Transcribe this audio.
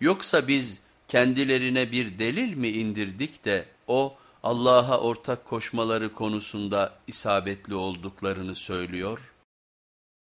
Yoksa biz kendilerine bir delil mi indirdik de o Allah'a ortak koşmaları konusunda isabetli olduklarını söylüyor?''